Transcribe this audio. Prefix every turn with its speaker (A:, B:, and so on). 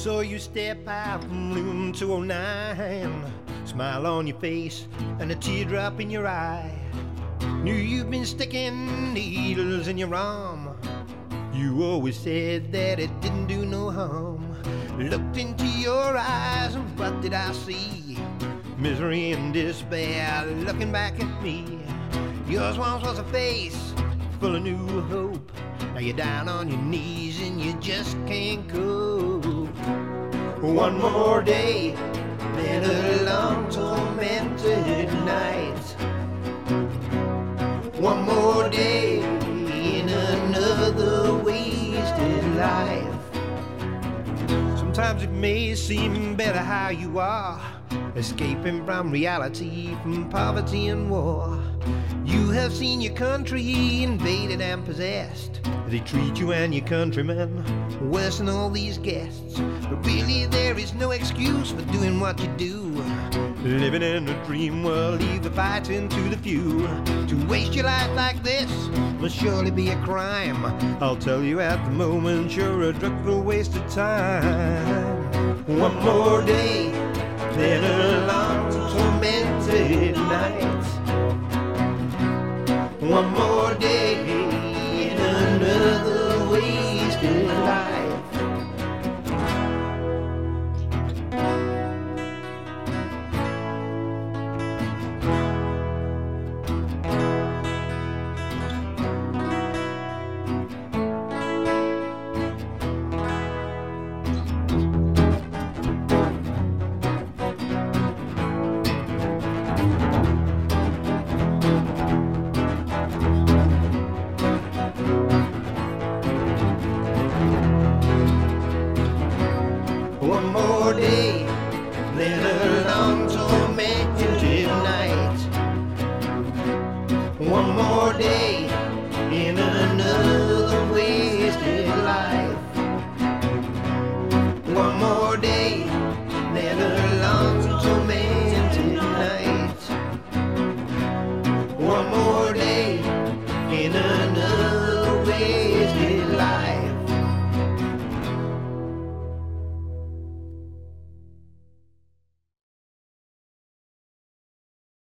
A: So you step out from room 209, smile on your face and a teardrop in your eye. Knew you've been sticking needles in your arm. You always said that it didn't do no harm. Looked into your eyes and what did I see? Misery and despair looking back at me. Yours once was a face full of new hope. Now you're down on your knees and you just can't cope. One more day, then a long tormented night. One more day in another wasted life. Sometimes it may seem better how you are, escaping from reality, from poverty and war. You have seen your country invaded and possessed. They treat you and your countrymen worse than all these guests. But really, there is no excuse for doing what you do. Living in a dream world, leave the fighting to the few. To waste your life like this must surely be a crime. I'll tell you at the moment, you're a dreadful waste of time. One more day, then a long tormented night. One more. mais.